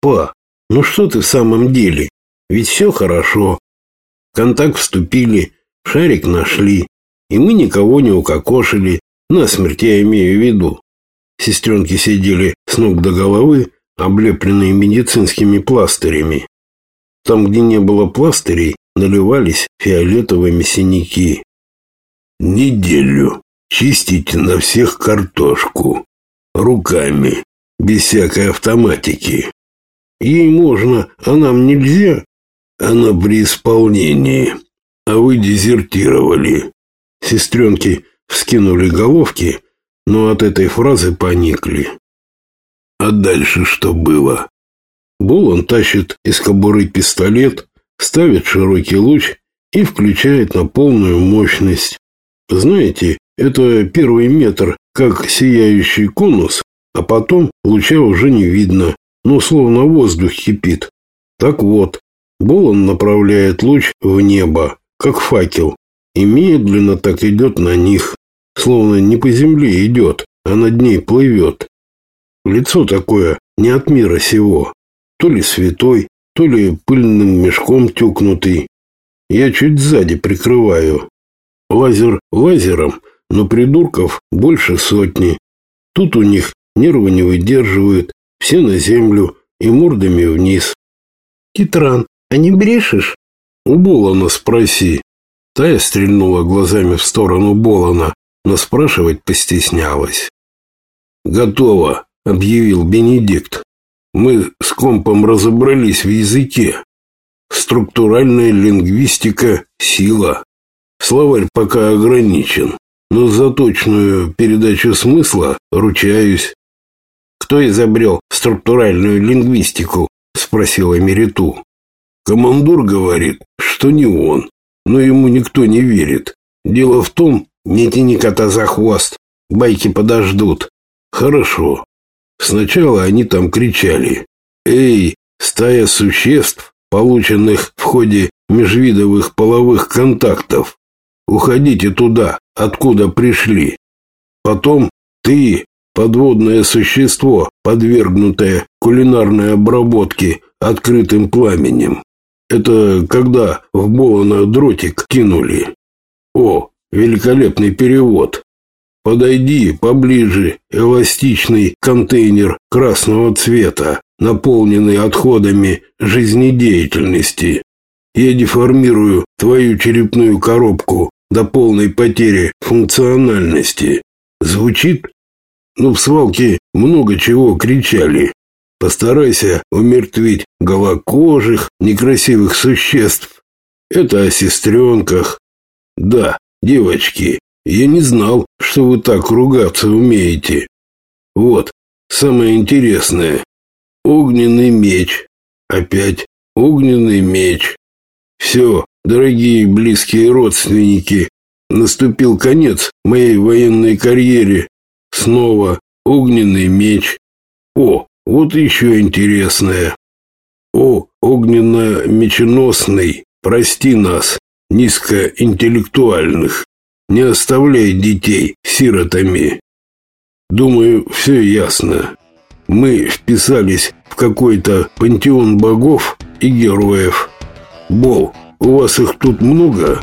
Па, ну что ты в самом деле? Ведь все хорошо. В контакт вступили, шарик нашли, и мы никого не укокошили, насмерть я имею в виду. Сестренки сидели с ног до головы, облепленные медицинскими пластырями. Там, где не было пластырей, наливались фиолетовыми синяки. Неделю чистите на всех картошку. Руками, без всякой автоматики. Ей можно, а нам нельзя. Она при исполнении, а вы дезертировали. Сестренки вскинули головки, но от этой фразы поникли. А дальше что было? Булан тащит из кобуры пистолет, ставит широкий луч и включает на полную мощность. Знаете, это первый метр, как сияющий конус, а потом луча уже не видно, но словно воздух кипит. Так вот, Булан направляет луч в небо, как факел, и медленно так идет на них, словно не по земле идет, а над ней плывет. Лицо такое не от мира сего, то ли святой, то ли пыльным мешком тюкнутый. Я чуть сзади прикрываю. Лазер лазером, но придурков больше сотни. Тут у них нервы не выдерживают, все на землю и мордами вниз. Китран, а не брешешь? У Болона спроси. Тая стрельнула глазами в сторону Болона, но спрашивать постеснялась. «Готово», — объявил Бенедикт. «Мы с компом разобрались в языке. Структуральная лингвистика — сила. Словарь пока ограничен, но за точную передачу смысла ручаюсь». «Кто изобрел структуральную лингвистику?» — спросила Мериту. Командор говорит, что не он, но ему никто не верит. Дело в том, не тяни кота за хвост, байки подождут. Хорошо. Сначала они там кричали. Эй, стая существ, полученных в ходе межвидовых половых контактов. Уходите туда, откуда пришли. Потом ты, подводное существо, подвергнутое кулинарной обработке открытым пламенем. Это когда в Болона дротик кинули. О, великолепный перевод. Подойди поближе, эластичный контейнер красного цвета, наполненный отходами жизнедеятельности. Я деформирую твою черепную коробку до полной потери функциональности. Звучит? Ну, в свалке много чего кричали. Постарайся умертвить голокожих, некрасивых существ. Это о сестренках. Да, девочки, я не знал, что вы так ругаться умеете. Вот, самое интересное. Огненный меч. Опять огненный меч. Все, дорогие близкие родственники, наступил конец моей военной карьере. Снова огненный меч. О, вот еще интересное. О, огненно-меченосный, прости нас, низкоинтеллектуальных. Не оставляй детей сиротами. Думаю, все ясно. Мы вписались в какой-то пантеон богов и героев. Бол, у вас их тут много?»